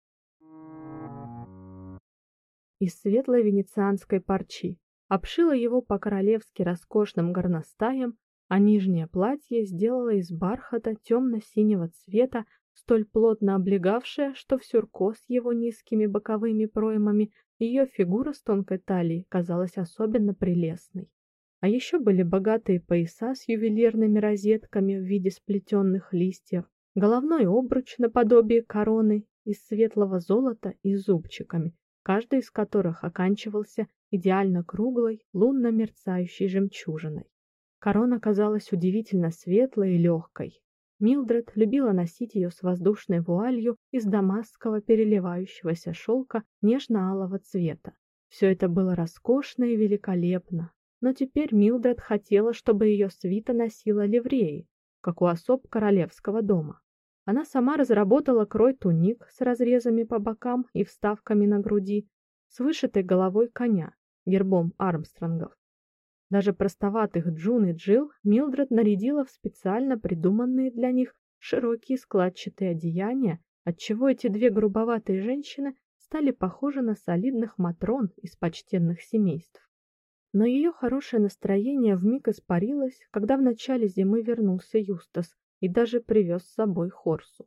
Из светлой венецианской парчи обшила его по-королевски роскошным горностаем, а нижнее платье сделала из бархата темно синего цвета, столь плотно облегавшее, что в сюрко с его низкими боковыми проймами ее фигура с тонкой талией казалась особенно прелестной. А еще были богатые пояса с ювелирными розетками в виде сплетенных листьев, головной обруч наподобие короны из светлого золота и зубчиками, каждый из которых оканчивался идеально круглой, лунно мерцающей жемчужиной. Корона казалась удивительно светлой и легкой. Милдред любила носить ее с воздушной вуалью из дамасского переливающегося шелка нежно-алого цвета. Все это было роскошно и великолепно, но теперь Милдред хотела, чтобы ее свита носила ливреи, как у особ королевского дома. Она сама разработала крой туник с разрезами по бокам и вставками на груди, с вышитой головой коня, гербом Армстронгов. Даже простоватых Джун и Джилл Милдред нарядила в специально придуманные для них широкие складчатые одеяния, отчего эти две грубоватые женщины стали похожи на солидных матрон из почтенных семейств. Но ее хорошее настроение вмиг испарилось, когда в начале зимы вернулся Юстас и даже привез с собой Хорсу.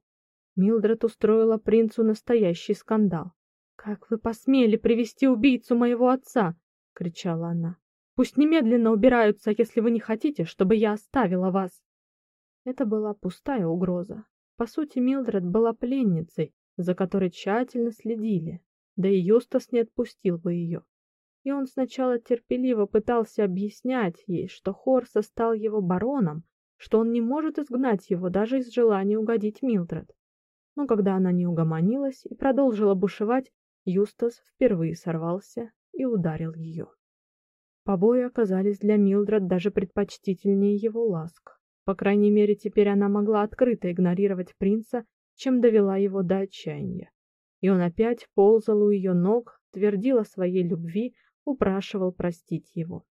Милдред устроила принцу настоящий скандал. Как вы посмели привести убийцу моего отца, кричала она. Пусть немедленно убираются, если вы не хотите, чтобы я оставила вас. Это была пустая угроза. По сути, Милдред была пленницей, за которой тщательно следили. Да и Юстас не отпустил бы ее. И он сначала терпеливо пытался объяснять ей, что Хорса стал его бароном, что он не может изгнать его даже из желания угодить Милдред. Но когда она не угомонилась и продолжила бушевать, Юстас впервые сорвался и ударил ее. Побои оказались для Милдред даже предпочтительнее его ласк. По крайней мере, теперь она могла открыто игнорировать принца, чем довела его до отчаяния. И он опять ползал у ее ног, твердил о своей любви, упрашивал простить его.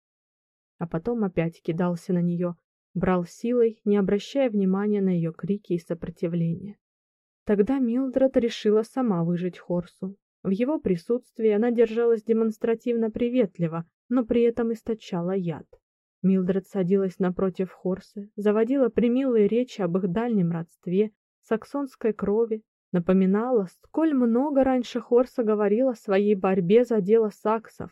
А потом опять кидался на нее, брал силой, не обращая внимания на ее крики и сопротивление. Тогда Милдред решила сама выжить Хорсу. В его присутствии она держалась демонстративно приветливо, но при этом источала яд. Милдред садилась напротив Хорсы, заводила примилые речи об их дальнем родстве, саксонской крови, напоминала, сколь много раньше Хорса говорила о своей борьбе за дело саксов.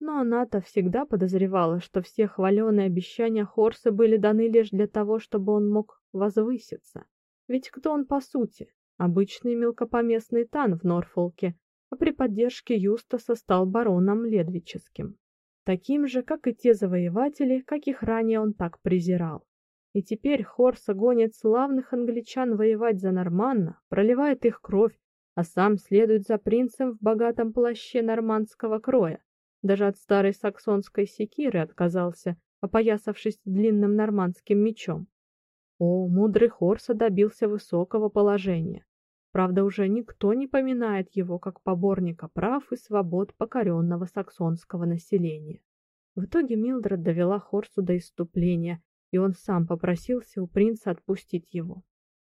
Но она-то всегда подозревала, что все хваленые обещания Хорса были даны лишь для того, чтобы он мог возвыситься. Ведь кто он по сути? Обычный мелкопоместный тан в Норфолке, а при поддержке Юстаса стал бароном Ледвическим, таким же, как и те завоеватели, каких ранее он так презирал. И теперь Хорса гонит славных англичан воевать за Норманна, проливает их кровь, а сам следует за принцем в богатом плаще нормандского кроя. Даже от старой саксонской секиры отказался, опоясавшись длинным нормандским мечом. О, мудрый Хорса добился высокого положения. Правда, уже никто не поминает его как поборника прав и свобод покоренного саксонского населения. В итоге Милдред довела Хорсу до исступления, и он сам попросился у принца отпустить его.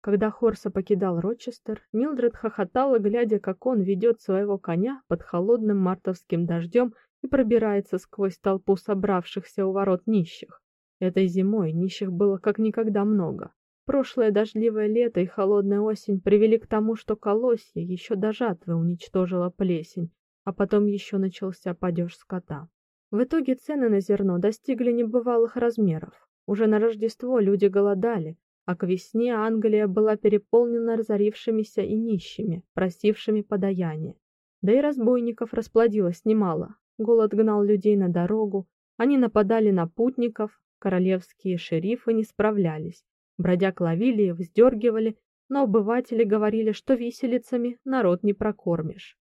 Когда Хорса покидал Рочестер, Милдред хохотала, глядя, как он ведет своего коня под холодным мартовским дождем и пробирается сквозь толпу собравшихся у ворот нищих. Этой зимой нищих было как никогда много. Прошлое дождливое лето и холодная осень привели к тому, что колосье еще до жатвы уничтожила плесень, а потом еще начался падеж скота. В итоге цены на зерно достигли небывалых размеров. Уже на Рождество люди голодали, а к весне Англия была переполнена разорившимися и нищими, просившими подаяния. Да и разбойников расплодилось немало. Голод гнал людей на дорогу, они нападали на путников, королевские шерифы не справлялись. Бродяг ловили и вздергивали, но обыватели говорили, что виселицами народ не прокормишь.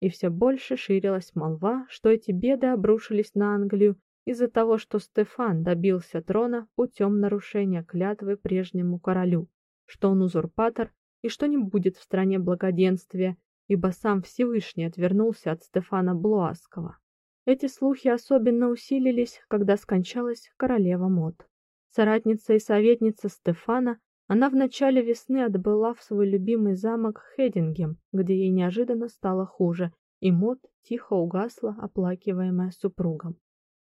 И все больше ширилась молва, что эти беды обрушились на Англию из-за того, что Стефан добился трона путем нарушения клятвы прежнему королю, что он узурпатор и что не будет в стране благоденствия, ибо сам Всевышний отвернулся от Стефана Блуаского. Эти слухи особенно усилились, когда скончалась королева Мод. Соратница и советница Стефана, она в начале весны отбыла в свой любимый замок Хедингем, где ей неожиданно стало хуже, и Мод тихо угасла, оплакиваемая супругом.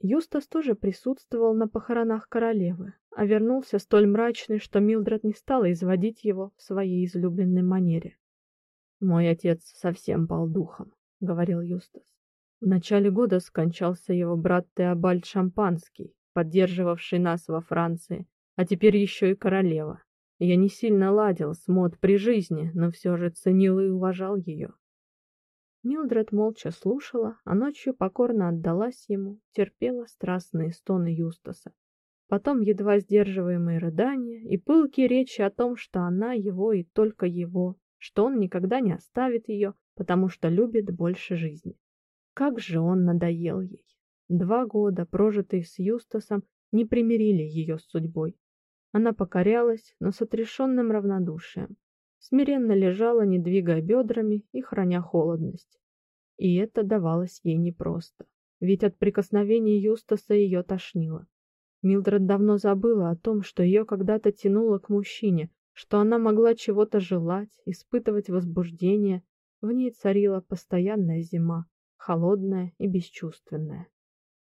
Юстас тоже присутствовал на похоронах королевы, а вернулся столь мрачный, что Милдред не стала изводить его в своей излюбленной манере. Мой отец совсем пал духом, говорил Юстас. В начале года скончался его брат Теобальд Шампанский, поддерживавший нас во Франции, а теперь еще и королева. Я не сильно ладил с мод при жизни, но все же ценил и уважал ее. Милдред молча слушала, а ночью покорно отдалась ему, терпела страстные стоны Юстаса. Потом едва сдерживаемые рыдания и пылкие речи о том, что она его и только его, что он никогда не оставит ее, потому что любит больше жизни. Как же он надоел ей. Два года, прожитые с Юстасом, не примирили ее с судьбой. Она покорялась, но с отрешенным равнодушием смиренно лежала, не двигая бедрами и храня холодность. И это давалось ей непросто, ведь от прикосновений Юстаса ее тошнило. Милдред давно забыла о том, что ее когда-то тянуло к мужчине, что она могла чего-то желать, испытывать возбуждение. В ней царила постоянная зима, холодная и бесчувственная.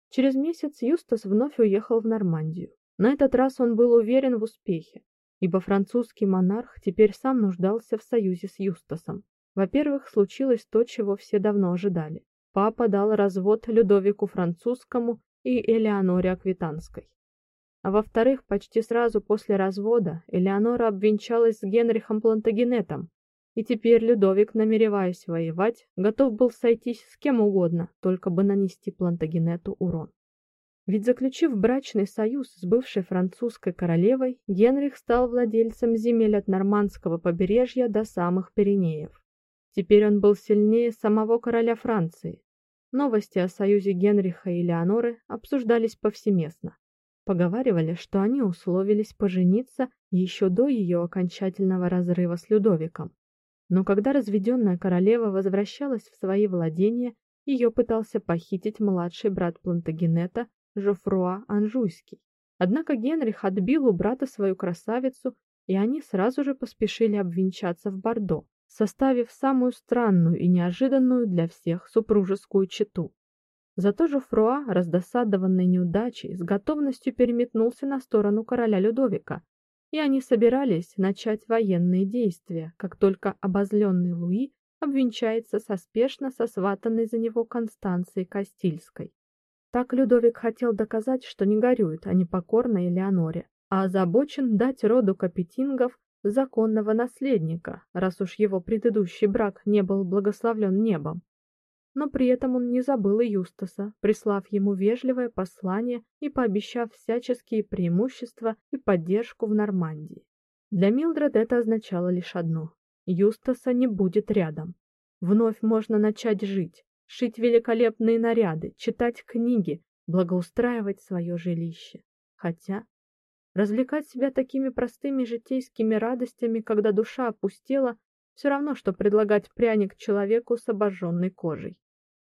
Через месяц Юстас вновь уехал в Нормандию. На этот раз он был уверен в успехе ибо французский монарх теперь сам нуждался в союзе с Юстасом. Во-первых, случилось то, чего все давно ожидали. Папа дал развод Людовику французскому и Элеоноре Аквитанской. А во-вторых, почти сразу после развода Элеонора обвенчалась с Генрихом Плантагенетом, и теперь Людовик, намереваясь воевать, готов был сойтись с кем угодно, только бы нанести Плантагенету урон. Ведь заключив брачный союз с бывшей французской королевой, Генрих стал владельцем земель от нормандского побережья до самых Пиренеев. Теперь он был сильнее самого короля Франции. Новости о союзе Генриха и Леоноры обсуждались повсеместно. Поговаривали, что они условились пожениться еще до ее окончательного разрыва с Людовиком. Но когда разведенная королева возвращалась в свои владения, ее пытался похитить младший брат Плантагенета Жофруа Анжуйский. Однако Генрих отбил у брата свою красавицу, и они сразу же поспешили обвенчаться в Бордо, составив самую странную и неожиданную для всех супружескую чету. Зато Жофруа, раздосадованный неудачей, с готовностью переметнулся на сторону короля Людовика, и они собирались начать военные действия, как только обозленный Луи обвенчается со спешно сосватанной за него Констанцией Кастильской. Так Людовик хотел доказать, что не горюет о непокорной Элеоноре, а озабочен дать роду Капетингов законного наследника, раз уж его предыдущий брак не был благословлен небом. Но при этом он не забыл и Юстаса, прислав ему вежливое послание и пообещав всяческие преимущества и поддержку в Нормандии. Для Милдред это означало лишь одно: Юстаса не будет рядом. Вновь можно начать жить, шить великолепные наряды, читать книги, благоустраивать свое жилище. Хотя развлекать себя такими простыми житейскими радостями, когда душа опустела, все равно что предлагать пряник человеку с обожженной кожей.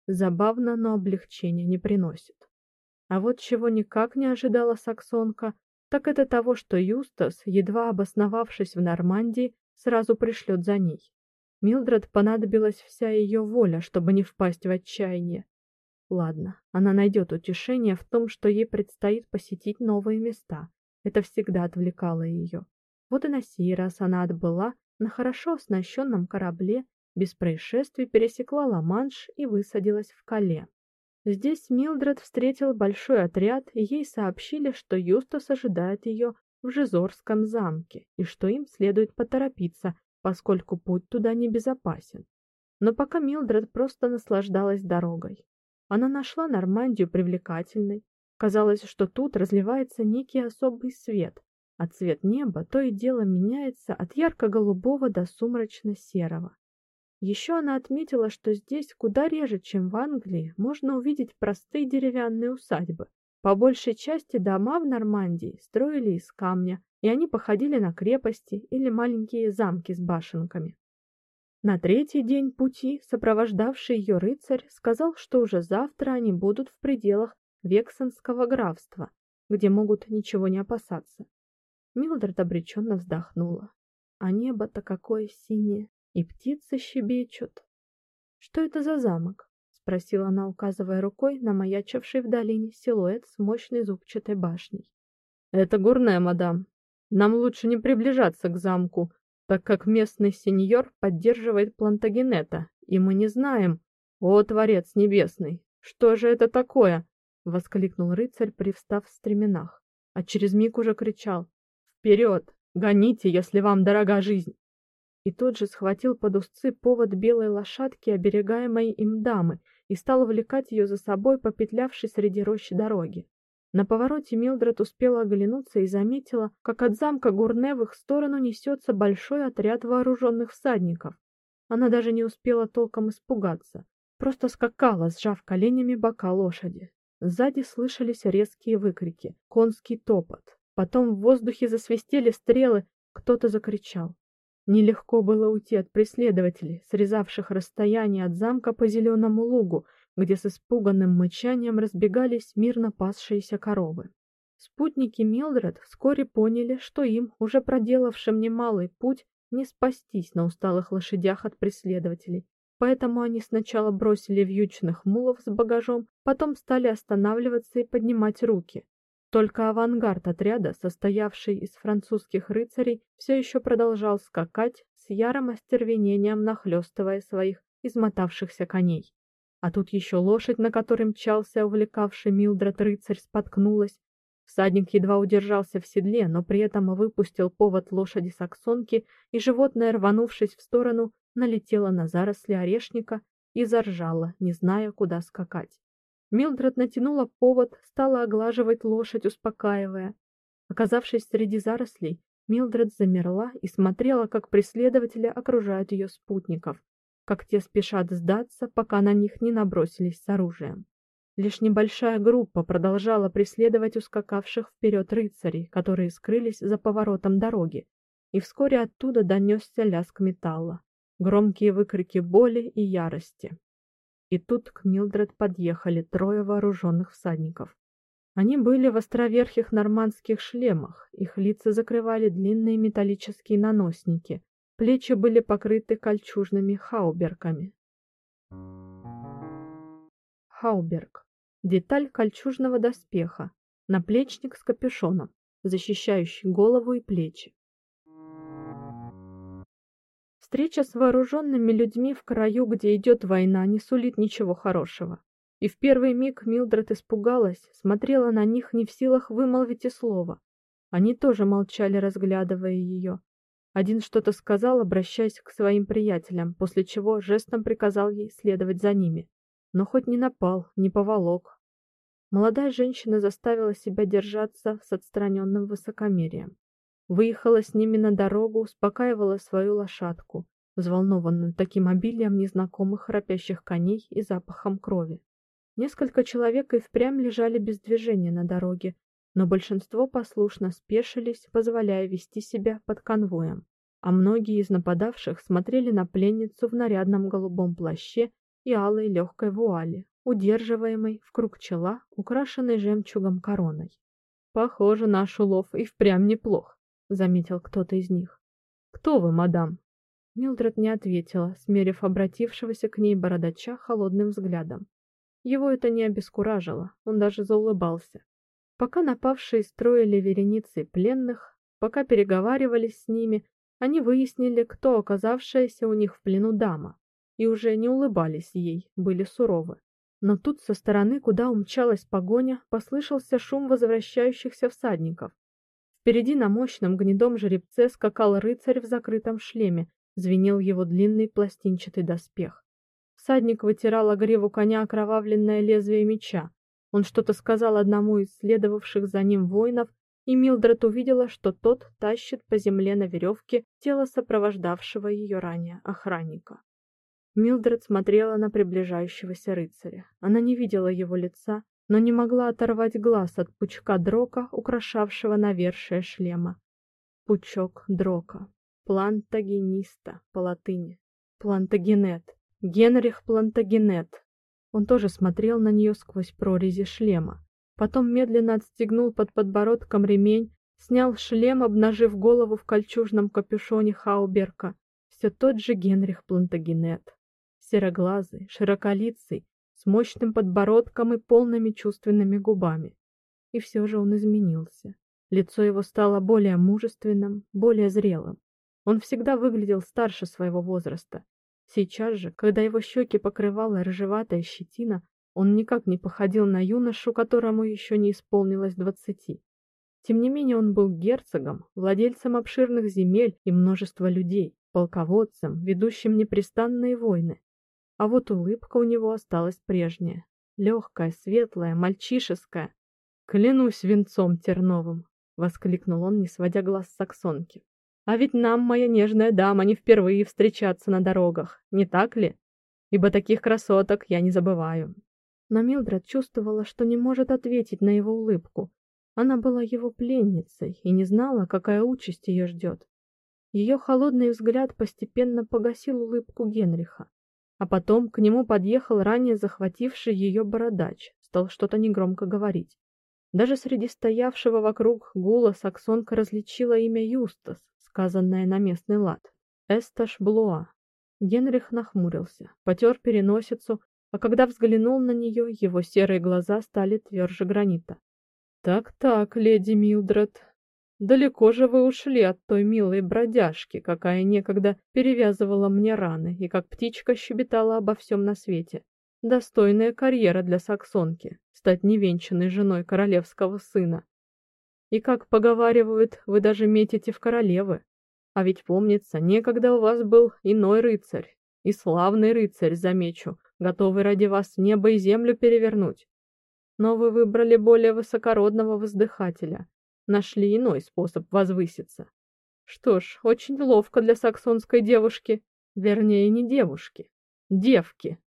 Забавно, но облегчения не приносит. А вот чего никак не ожидала саксонка, так это того, что Юстас, едва обосновавшись в Нормандии, сразу пришлет за ней. Милдред понадобилась вся ее воля, чтобы не впасть в отчаяние. Ладно, она найдет утешение в том, что ей предстоит посетить новые места. Это всегда отвлекало ее. Вот и на сей раз она отбыла на хорошо оснащенном корабле, без происшествий пересекла Ла-Манш и высадилась в Кале. Здесь Милдред встретил большой отряд, и ей сообщили, что Юстас ожидает ее в Жизорском замке и что им следует поторопиться, поскольку путь туда небезопасен. Но пока Милдред просто наслаждалась дорогой. Она нашла Нормандию привлекательной. Казалось, что тут разливается некий особый свет, а цвет неба то и дело меняется от ярко-голубого до сумрачно-серого. Еще она отметила, что здесь куда реже, чем в Англии, можно увидеть простые деревянные усадьбы. По большей части дома в Нормандии строили из камня, и они походили на крепости или маленькие замки с башенками. На третий день пути сопровождавший ее рыцарь сказал, что уже завтра они будут в пределах Вексенского графства, где могут ничего не опасаться. Милдред обреченно вздохнула. А небо-то какое синее, и птицы щебечут. Что это за замок? спросила она, указывая рукой на маячивший в долине силуэт с мощной зубчатой башней. Это горная, мадам. Нам лучше не приближаться к замку, так как местный сеньор поддерживает Плантагенета, и мы не знаем, о творец небесный, что же это такое? воскликнул рыцарь, привстав в стременах, а через миг уже кричал: Вперед! Гоните, если вам дорога жизнь!» И тот же схватил под узцы повод белой лошадки, оберегаемой им дамы, и стал увлекать ее за собой, попетлявшей среди рощи дороги. На повороте Милдред успела оглянуться и заметила, как от замка Гурне в сторону несется большой отряд вооруженных всадников. Она даже не успела толком испугаться, просто скакала, сжав коленями бока лошади. Сзади слышались резкие выкрики, конский топот. Потом в воздухе засвистели стрелы, кто-то закричал. Нелегко было уйти от преследователей, срезавших расстояние от замка по зеленому лугу, где с испуганным мычанием разбегались мирно пасшиеся коровы. Спутники Милдред вскоре поняли, что им, уже проделавшим немалый путь, не спастись на усталых лошадях от преследователей. Поэтому они сначала бросили вьючных мулов с багажом, потом стали останавливаться и поднимать руки. Только авангард отряда, состоявший из французских рыцарей, все еще продолжал скакать с ярым остервенением, нахлестывая своих измотавшихся коней. А тут еще лошадь, на которой мчался увлекавший Милдред рыцарь, споткнулась. Всадник едва удержался в седле, но при этом выпустил повод лошади саксонки, и животное, рванувшись в сторону, налетело на заросли орешника и заржало, не зная, куда скакать. Милдред натянула повод, стала оглаживать лошадь, успокаивая. Оказавшись среди зарослей, Милдред замерла и смотрела, как преследователи окружают ее спутников, как те спешат сдаться, пока на них не набросились с оружием. Лишь небольшая группа продолжала преследовать ускакавших вперед рыцарей, которые скрылись за поворотом дороги, и вскоре оттуда донесся лязг металла, громкие выкрики боли и ярости. И тут к Милдред подъехали трое вооруженных всадников. Они были в островерхих нормандских шлемах, их лица закрывали длинные металлические наносники, плечи были покрыты кольчужными хауберками. Хауберг деталь кольчужного доспеха, наплечник с капюшоном, защищающий голову и плечи. Встреча с вооруженными людьми в краю, где идет война, не сулит ничего хорошего. И в первый миг Милдред испугалась, смотрела на них не в силах вымолвить и слова. Они тоже молчали, разглядывая ее. Один что-то сказал, обращаясь к своим приятелям, после чего жестом приказал ей следовать за ними. Но хоть не напал, не поволок. Молодая женщина заставила себя держаться с отстраненным высокомерием. Выехала с ними на дорогу, успокаивала свою лошадку, взволнованную таким обилием незнакомых храпящих коней и запахом крови. Несколько человек и впрямь лежали без движения на дороге, но большинство послушно спешились, позволяя вести себя под конвоем. А многие из нападавших смотрели на пленницу в нарядном голубом плаще и алой легкой вуале, удерживаемой в круг чела, украшенной жемчугом короной. Похоже, наш улов и впрямь неплох заметил кто-то из них. Кто вы, мадам? Милдред не ответила, смерив обратившегося к ней бородача холодным взглядом. Его это не обескуражило, он даже заулыбался. Пока напавшие строили вереницы пленных, пока переговаривались с ними, они выяснили, кто оказавшаяся у них в плену дама, и уже не улыбались ей, были суровы. Но тут со стороны, куда умчалась погоня, послышался шум возвращающихся всадников. Впереди на мощном гнедом жеребце скакал рыцарь в закрытом шлеме, звенел его длинный пластинчатый доспех. Всадник вытирал о гриву коня окровавленное лезвие меча. Он что-то сказал одному из следовавших за ним воинов, и Милдред увидела, что тот тащит по земле на веревке тело сопровождавшего ее ранее охранника. Милдред смотрела на приближающегося рыцаря. Она не видела его лица, но не могла оторвать глаз от пучка дрока, украшавшего навершие шлема. Пучок дрока. Плантагениста по латыни. Плантагенет. Генрих Плантагенет. Он тоже смотрел на нее сквозь прорези шлема. Потом медленно отстегнул под подбородком ремень, снял шлем, обнажив голову в кольчужном капюшоне хауберка. Все тот же Генрих Плантагенет. Сероглазый, широколицый, с мощным подбородком и полными чувственными губами. И все же он изменился. Лицо его стало более мужественным, более зрелым. Он всегда выглядел старше своего возраста. Сейчас же, когда его щеки покрывала рыжеватая щетина, он никак не походил на юношу, которому еще не исполнилось двадцати. Тем не менее, он был герцогом, владельцем обширных земель и множества людей, полководцем, ведущим непрестанные войны. А вот улыбка у него осталась прежняя, легкая, светлая, мальчишеская. "Клянусь венцом терновым", воскликнул он, не сводя глаз с саксонки. "А ведь нам, моя нежная дама, не впервые встречаться на дорогах, не так ли? Ибо таких красоток я не забываю". Но Милдред чувствовала, что не может ответить на его улыбку. Она была его пленницей и не знала, какая участь ее ждет. Ее холодный взгляд постепенно погасил улыбку Генриха. А потом к нему подъехал ранее захвативший ее бородач, стал что-то негромко говорить. Даже среди стоявшего вокруг гула саксонка различила имя Юстас, сказанное на местный лад. Эсташ Блуа. Генрих нахмурился, потер переносицу, а когда взглянул на нее, его серые глаза стали тверже гранита. Так-так, леди Милдред, Далеко же вы ушли от той милой бродяжки, какая некогда перевязывала мне раны и как птичка щебетала обо всем на свете. Достойная карьера для саксонки стать невенчанной женой королевского сына. И как поговаривают, вы даже метите в королевы. А ведь помнится, некогда у вас был иной рыцарь, и славный рыцарь, замечу, готовый ради вас небо и землю перевернуть. Но вы выбрали более высокородного воздыхателя, нашли иной способ возвыситься. Что ж, очень ловко для саксонской девушки, вернее, не девушки, девки.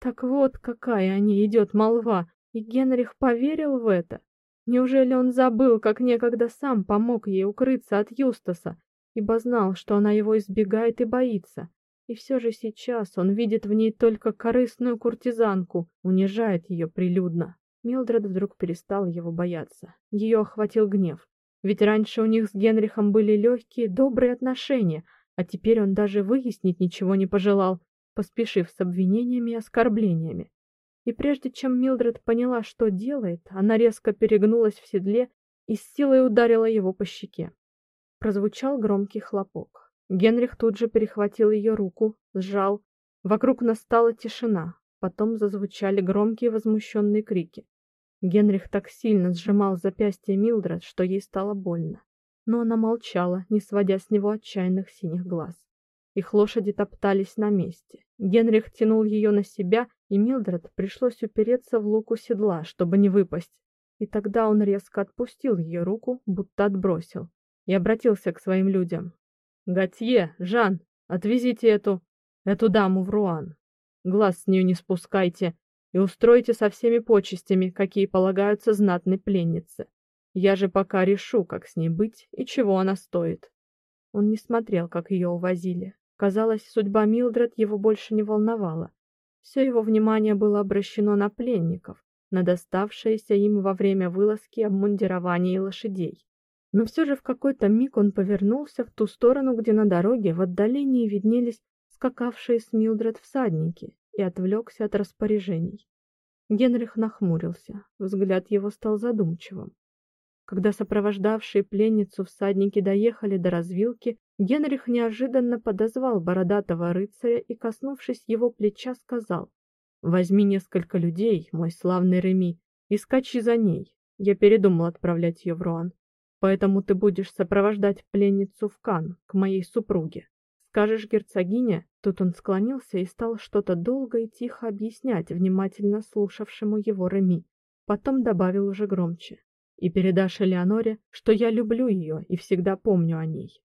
Так вот, какая о ней идет молва, и Генрих поверил в это. Неужели он забыл, как некогда сам помог ей укрыться от Юстаса, ибо знал, что она его избегает и боится? И все же сейчас он видит в ней только корыстную куртизанку, унижает ее прилюдно. Милдред вдруг перестала его бояться. Ее охватил гнев. Ведь раньше у них с Генрихом были легкие, добрые отношения, а теперь он даже выяснить ничего не пожелал, поспешив с обвинениями и оскорблениями. И прежде чем Милдред поняла, что делает, она резко перегнулась в седле и с силой ударила его по щеке. Прозвучал громкий хлопок. Генрих тут же перехватил ее руку, сжал. Вокруг настала тишина. Потом зазвучали громкие возмущенные крики. Генрих так сильно сжимал запястье Милдред, что ей стало больно. Но она молчала, не сводя с него отчаянных синих глаз. Их лошади топтались на месте. Генрих тянул ее на себя, и Милдред пришлось упереться в луку седла, чтобы не выпасть. И тогда он резко отпустил ее руку, будто отбросил, и обратился к своим людям. «Готье, Жан, отвезите эту... эту даму в Руан. Глаз с нее не спускайте и устройте со всеми почестями, какие полагаются знатной пленнице. Я же пока решу, как с ней быть и чего она стоит. Он не смотрел, как ее увозили. Казалось, судьба Милдред его больше не волновала. Все его внимание было обращено на пленников, на доставшееся им во время вылазки обмундирование и лошадей. Но все же в какой-то миг он повернулся в ту сторону, где на дороге в отдалении виднелись скакавшие с Милдред всадники, и отвлекся от распоряжений. Генрих нахмурился, взгляд его стал задумчивым. Когда сопровождавшие пленницу всадники доехали до развилки, Генрих неожиданно подозвал бородатого рыцаря и, коснувшись его плеча, сказал: Возьми несколько людей, мой славный Реми, и скачи за ней. Я передумал отправлять ее в Руан. Поэтому ты будешь сопровождать пленницу в Кан к моей супруге. Скажешь герцогине, тут он склонился и стал что-то долго и тихо объяснять внимательно слушавшему его Реми. Потом добавил уже громче: "И передашь Элеоноре, что я люблю ее и всегда помню о ней.